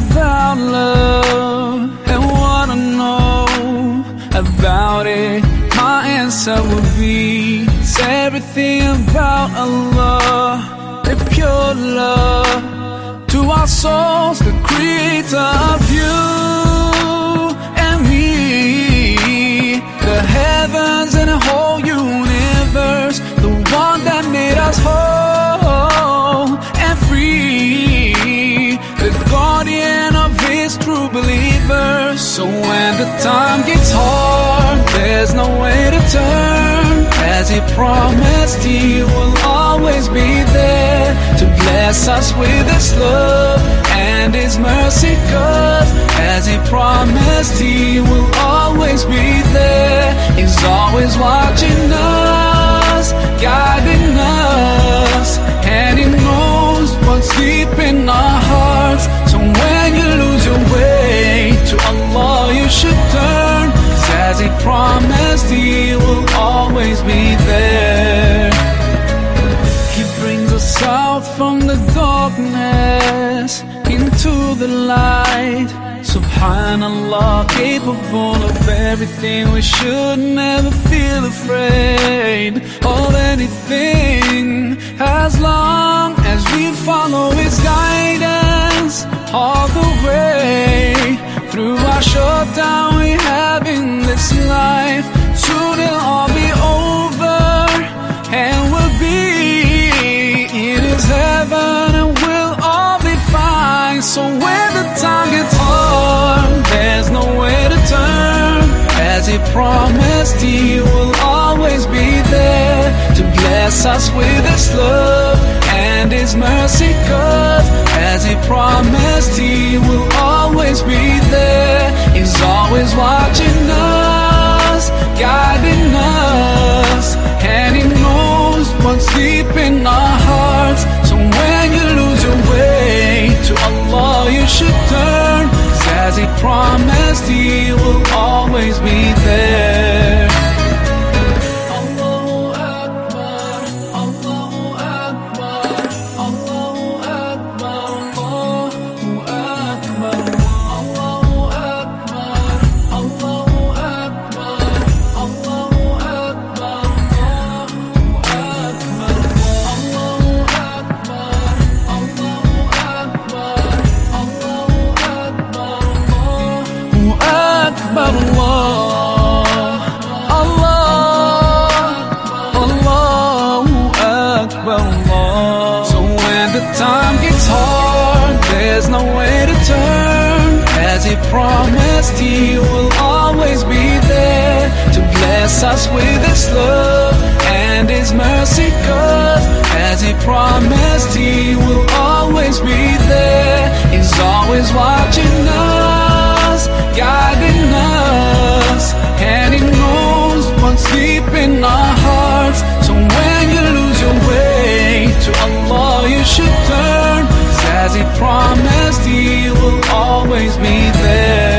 about love and wanna know about it, my answer would be it's everything about Allah, the pure love to our souls, the creator of you and me, the heavens and the whole universe, the one that made us whole time gets hard, there's no way to turn. As he promised, he will always be there to bless us with his love and his mercy. Cause as he promised, he will always be there. He's always watching us, guiding promised, he will always be there. He brings us out from the darkness into the light. Subhanallah, capable of everything. We should never feel afraid of anything as long as we follow His guidance bless us with His love and His mercy. Cause as He promised, He will always be there. He's always watching us, guiding us, and He knows what's deep in there's no way to turn. As He promised, He will always be there to bless us with His love and His mercy. Cause as He promised, He will always be there. He's always watching us, guiding us, as he promised he will always be there.